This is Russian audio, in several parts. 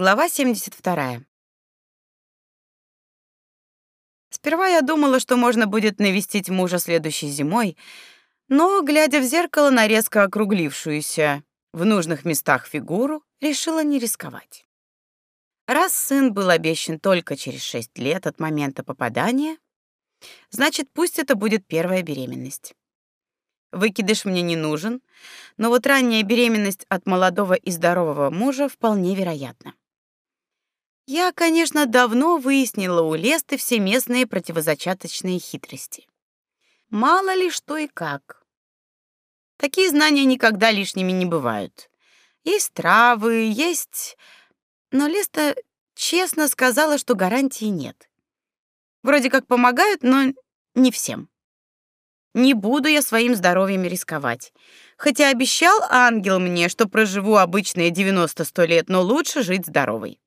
Глава 72. Сперва я думала, что можно будет навестить мужа следующей зимой, но, глядя в зеркало на резко округлившуюся в нужных местах фигуру, решила не рисковать. Раз сын был обещан только через шесть лет от момента попадания, значит, пусть это будет первая беременность. Выкидыш мне не нужен, но вот ранняя беременность от молодого и здорового мужа вполне вероятна. Я, конечно, давно выяснила у Лесты все местные противозачаточные хитрости. Мало ли что и как. Такие знания никогда лишними не бывают. Есть травы, есть но Леста честно сказала, что гарантии нет. Вроде как помогают, но не всем. Не буду я своим здоровьем рисковать. Хотя обещал ангел мне, что проживу обычные 90-100 лет, но лучше жить здоровой.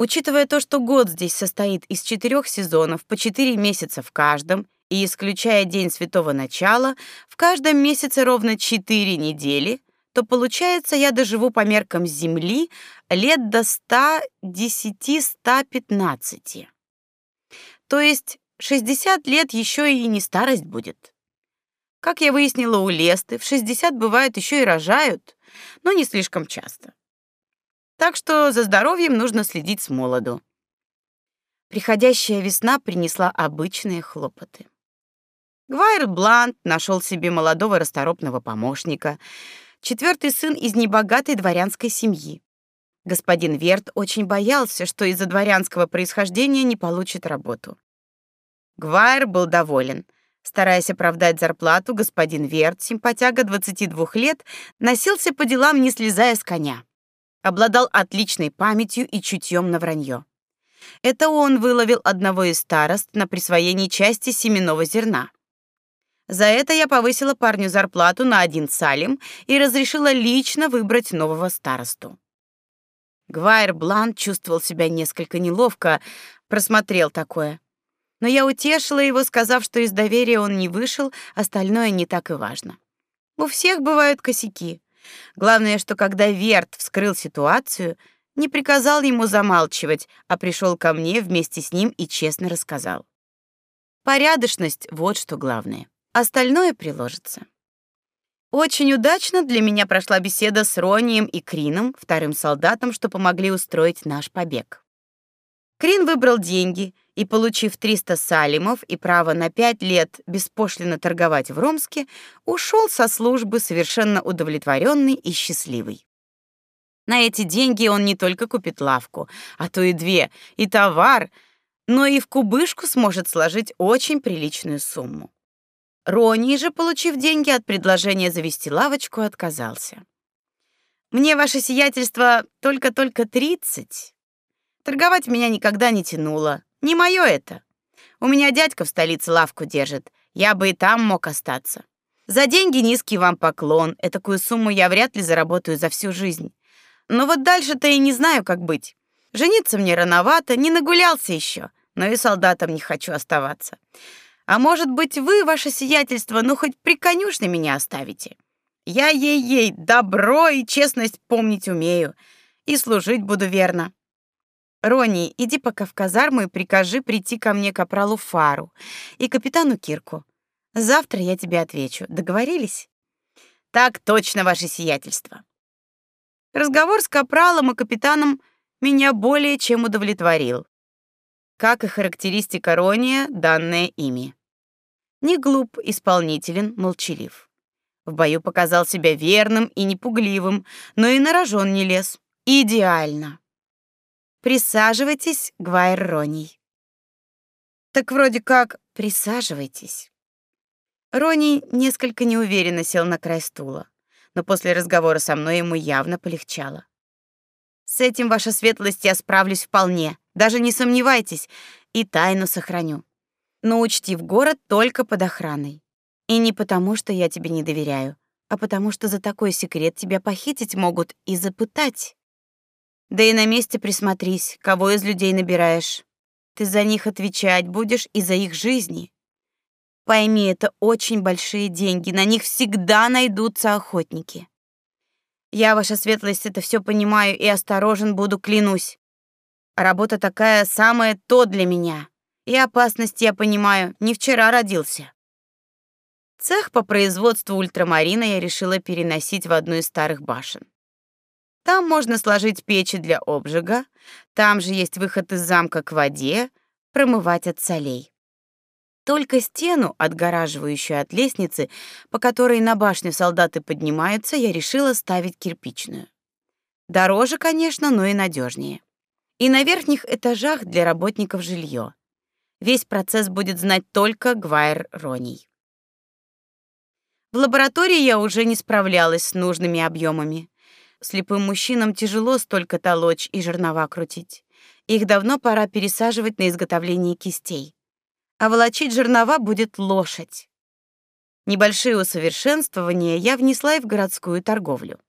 Учитывая то, что год здесь состоит из четырех сезонов по четыре месяца в каждом, и исключая день святого начала, в каждом месяце ровно четыре недели, то получается, я доживу по меркам Земли лет до 110-115. То есть 60 лет еще и не старость будет. Как я выяснила у Лесты, в 60 бывает еще и рожают, но не слишком часто. Так что за здоровьем нужно следить с молоду. Приходящая весна принесла обычные хлопоты. Гвайр Блант нашел себе молодого расторопного помощника — четвертый сын из небогатой дворянской семьи. Господин Верт очень боялся, что из-за дворянского происхождения не получит работу. Гвайр был доволен. Стараясь оправдать зарплату, господин Верт, симпатяга 22 лет, носился по делам, не слезая с коня. Обладал отличной памятью и чутьем на вранье. Это он выловил одного из старост на присвоении части семенного зерна. За это я повысила парню зарплату на один салим и разрешила лично выбрать нового старосту. Гвайр Блан чувствовал себя несколько неловко, просмотрел такое. Но я утешила его, сказав, что из доверия он не вышел, остальное не так и важно. У всех бывают косяки. Главное, что когда Верт вскрыл ситуацию, не приказал ему замалчивать, а пришел ко мне вместе с ним и честно рассказал. Порядочность вот что главное. Остальное приложится. Очень удачно для меня прошла беседа с Ронием и Крином, вторым солдатом, что помогли устроить наш побег. Выбрал деньги и, получив 300 салимов и право на 5 лет беспошлино торговать в Ромске, ушел со службы совершенно удовлетворенный и счастливый. На эти деньги он не только купит лавку, а то и две, и товар, но и в кубышку сможет сложить очень приличную сумму. Рони же, получив деньги от предложения завести лавочку, отказался. Мне ваше сиятельство только-только тридцать. Торговать меня никогда не тянуло. Не мое это. У меня дядька в столице лавку держит. Я бы и там мог остаться. За деньги низкий вам поклон. Этакую сумму я вряд ли заработаю за всю жизнь. Но вот дальше-то и не знаю, как быть. Жениться мне рановато, не нагулялся еще, но и солдатом не хочу оставаться. А может быть, вы, ваше сиятельство, ну хоть при конюшне меня оставите? Я ей-ей добро и честность помнить умею, и служить буду верно. Рони, иди пока в казарму и прикажи прийти ко мне капралу Фару и капитану Кирку. Завтра я тебе отвечу. Договорились? Так точно, ваше сиятельство. Разговор с капралом и капитаном меня более чем удовлетворил, как и характеристика Рония, данная ими. Не глуп, исполнителен, молчалив. В бою показал себя верным и непугливым, но и на рожон не лез. Идеально. Присаживайтесь, Гвайр Роний. Так вроде как присаживайтесь. Роний несколько неуверенно сел на край стула, но после разговора со мной ему явно полегчало. С этим, ваша светлость, я справлюсь вполне. Даже не сомневайтесь, и тайну сохраню. Но учти, в город только под охраной. И не потому, что я тебе не доверяю, а потому что за такой секрет тебя похитить могут и запытать. Да и на месте присмотрись, кого из людей набираешь. Ты за них отвечать будешь и за их жизни. Пойми, это очень большие деньги, на них всегда найдутся охотники. Я, ваша светлость, это все понимаю и осторожен буду, клянусь. Работа такая самая то для меня. И опасность я понимаю, не вчера родился. Цех по производству ультрамарина я решила переносить в одну из старых башен. Там можно сложить печи для обжига, там же есть выход из замка к воде, промывать от солей. Только стену, отгораживающую от лестницы, по которой на башню солдаты поднимаются, я решила ставить кирпичную. Дороже, конечно, но и надежнее. И на верхних этажах для работников жилье. Весь процесс будет знать только Гвайр Роний. В лаборатории я уже не справлялась с нужными объемами. Слепым мужчинам тяжело столько толочь и жернова крутить. Их давно пора пересаживать на изготовление кистей. А волочить жернова будет лошадь. Небольшие усовершенствования я внесла и в городскую торговлю.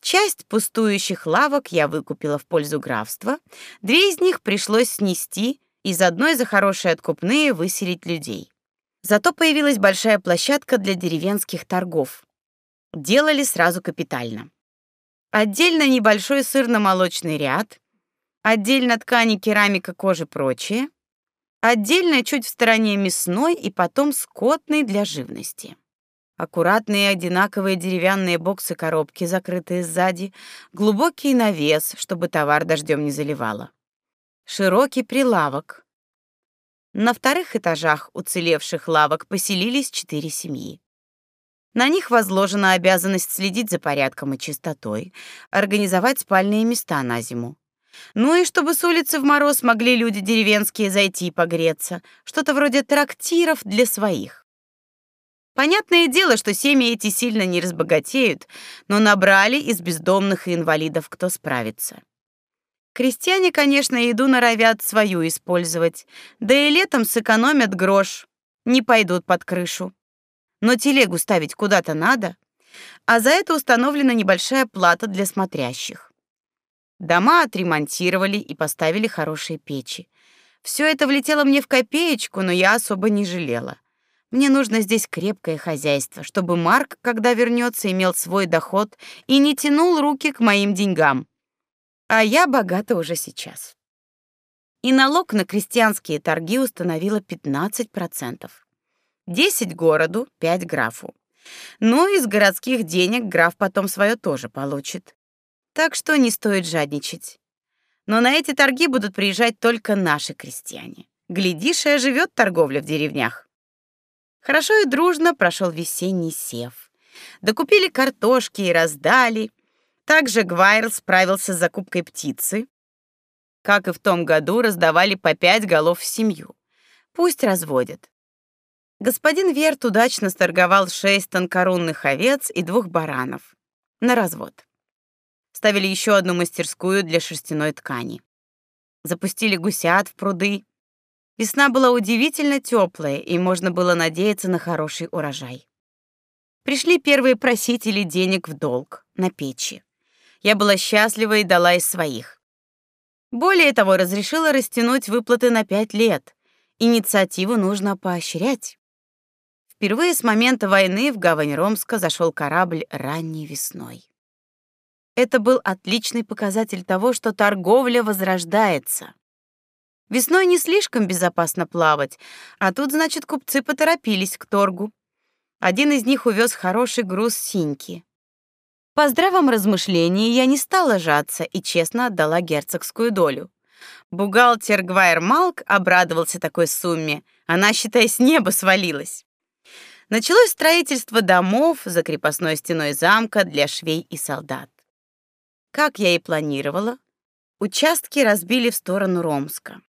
Часть пустующих лавок я выкупила в пользу графства, две из них пришлось снести, из одной за хорошие откупные выселить людей. Зато появилась большая площадка для деревенских торгов. Делали сразу капитально. Отдельно небольшой сырно-молочный ряд, отдельно ткани, керамика, кожа, прочее, отдельно чуть в стороне мясной и потом скотный для живности. Аккуратные одинаковые деревянные боксы-коробки, закрытые сзади, глубокий навес, чтобы товар дождем не заливало. Широкий прилавок. На вторых этажах уцелевших лавок поселились четыре семьи. На них возложена обязанность следить за порядком и чистотой, организовать спальные места на зиму. Ну и чтобы с улицы в мороз могли люди деревенские зайти и погреться, что-то вроде трактиров для своих. Понятное дело, что семьи эти сильно не разбогатеют, но набрали из бездомных и инвалидов кто справится. Крестьяне, конечно, еду норовят свою использовать, да и летом сэкономят грош, не пойдут под крышу но телегу ставить куда-то надо, а за это установлена небольшая плата для смотрящих. Дома отремонтировали и поставили хорошие печи. Все это влетело мне в копеечку, но я особо не жалела. Мне нужно здесь крепкое хозяйство, чтобы Марк, когда вернется, имел свой доход и не тянул руки к моим деньгам. А я богата уже сейчас. И налог на крестьянские торги установила 15%. Десять городу, пять графу. Ну, из городских денег граф потом свое тоже получит. Так что не стоит жадничать. Но на эти торги будут приезжать только наши крестьяне. Глядишь, и оживет торговля в деревнях. Хорошо и дружно прошел весенний сев. Докупили картошки и раздали. Также Гвайр справился с закупкой птицы. Как и в том году, раздавали по пять голов в семью. Пусть разводят. Господин Верт удачно сторговал шесть тонкорунных овец и двух баранов на развод. Ставили еще одну мастерскую для шерстяной ткани. Запустили гусят в пруды. Весна была удивительно теплая, и можно было надеяться на хороший урожай. Пришли первые просители денег в долг на печи. Я была счастлива и дала из своих. Более того, разрешила растянуть выплаты на пять лет. Инициативу нужно поощрять. Впервые с момента войны в гавань Ромска зашел корабль ранней весной. Это был отличный показатель того, что торговля возрождается. Весной не слишком безопасно плавать, а тут, значит, купцы поторопились к торгу. Один из них увез хороший груз синьки. По здравом размышлении я не стала жаться и честно отдала герцогскую долю. Бухгалтер Гвайер Малк обрадовался такой сумме. Она, считай, с неба свалилась. Началось строительство домов за крепостной стеной замка для швей и солдат. Как я и планировала, участки разбили в сторону Ромска.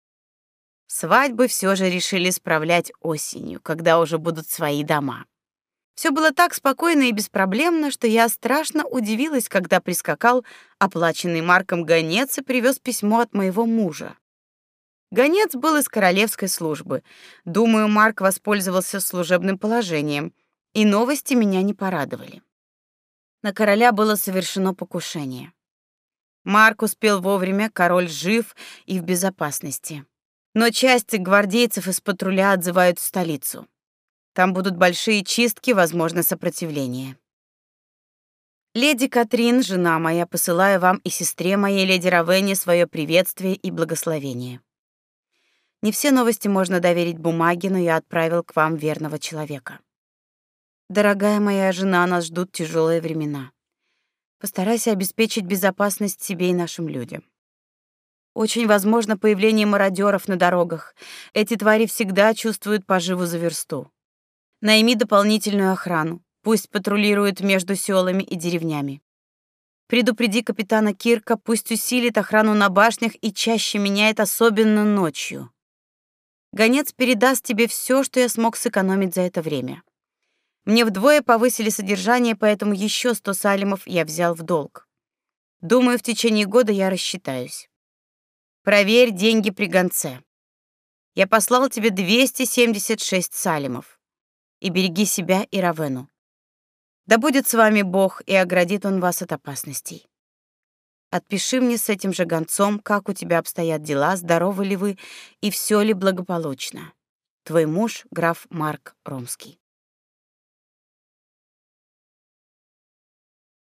Свадьбы все же решили справлять осенью, когда уже будут свои дома. Все было так спокойно и беспроблемно, что я страшно удивилась, когда прискакал оплаченный Марком гонец и привез письмо от моего мужа. Гонец был из королевской службы. Думаю, Марк воспользовался служебным положением, и новости меня не порадовали. На короля было совершено покушение. Марк успел вовремя, король жив и в безопасности. Но части гвардейцев из патруля отзывают в столицу. Там будут большие чистки, возможно, сопротивление. Леди Катрин, жена моя, посылаю вам и сестре моей, леди Равенне, свое приветствие и благословение. Не все новости можно доверить бумаге, но я отправил к вам верного человека. Дорогая моя жена, нас ждут тяжелые времена. Постарайся обеспечить безопасность себе и нашим людям. Очень возможно появление мародеров на дорогах. Эти твари всегда чувствуют поживу за версту. Найми дополнительную охрану. Пусть патрулирует между селами и деревнями. Предупреди капитана Кирка, пусть усилит охрану на башнях и чаще меняет, особенно ночью. Гонец передаст тебе все, что я смог сэкономить за это время. Мне вдвое повысили содержание, поэтому еще сто салимов я взял в долг. Думаю, в течение года я рассчитаюсь. Проверь деньги при гонце. Я послал тебе 276 салимов. И береги себя и Равену. Да будет с вами Бог, и оградит он вас от опасностей. Отпиши мне с этим же гонцом, как у тебя обстоят дела, здоровы ли вы и все ли благополучно. Твой муж, граф Марк Ромский.